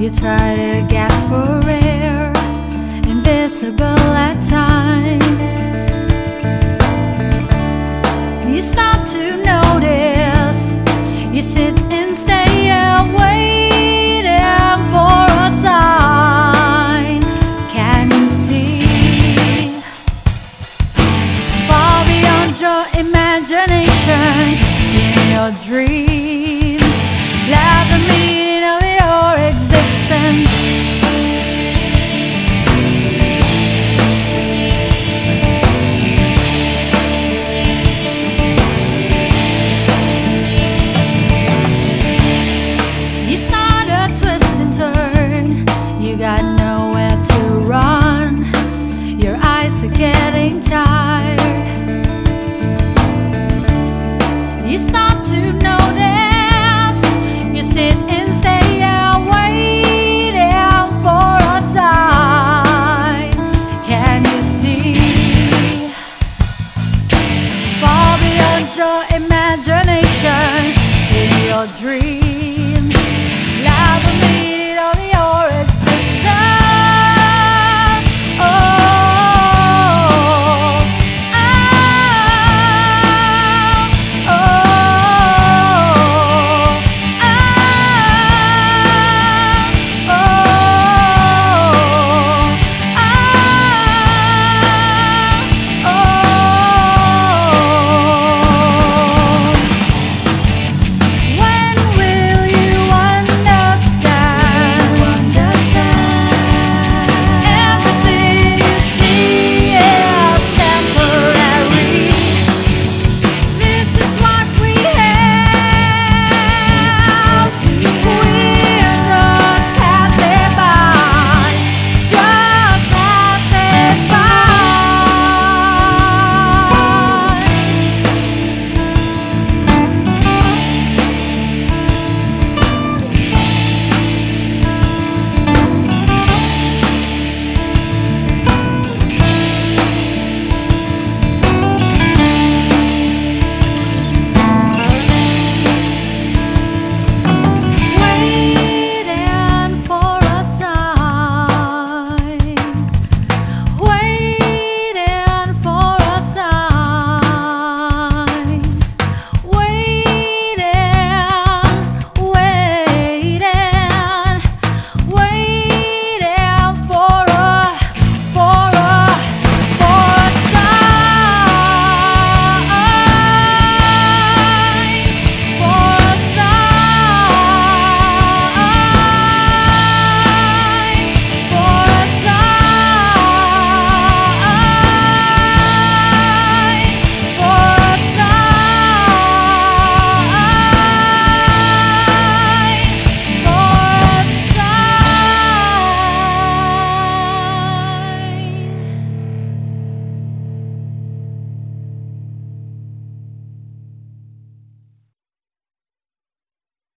You try to gasp for air, invisible at times. You stop to notice, you sit and stay waiting for a sign. Can you see far beyond your imagination in your dreams?